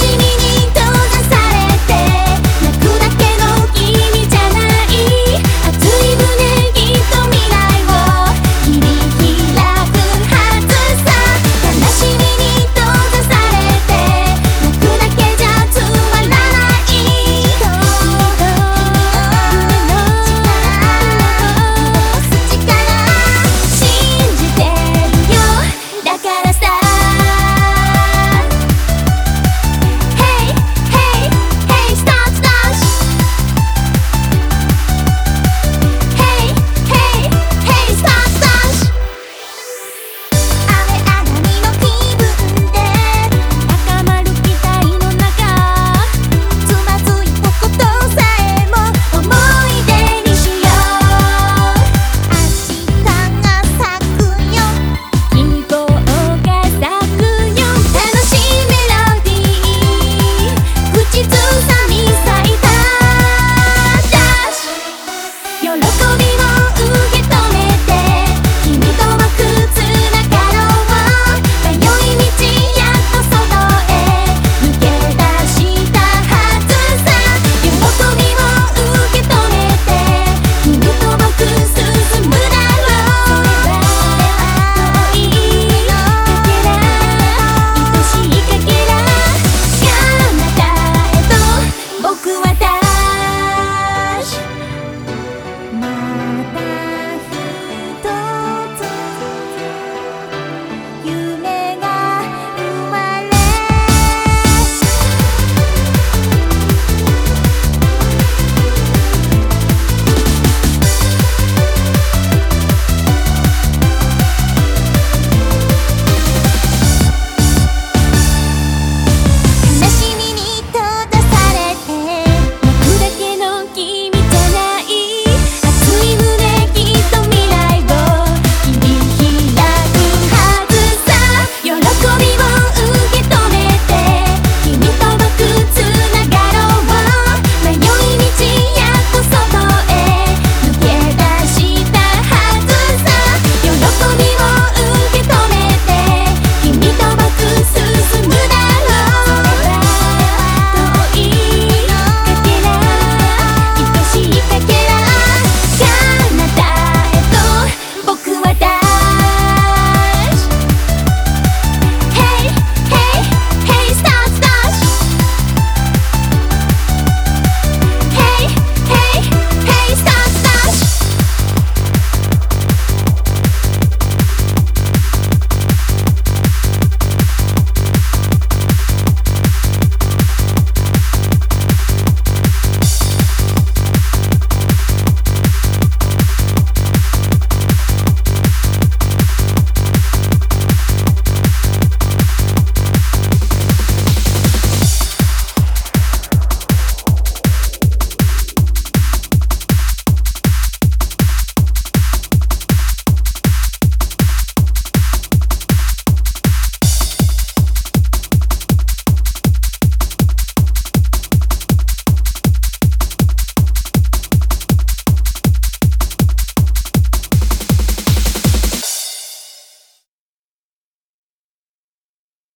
君に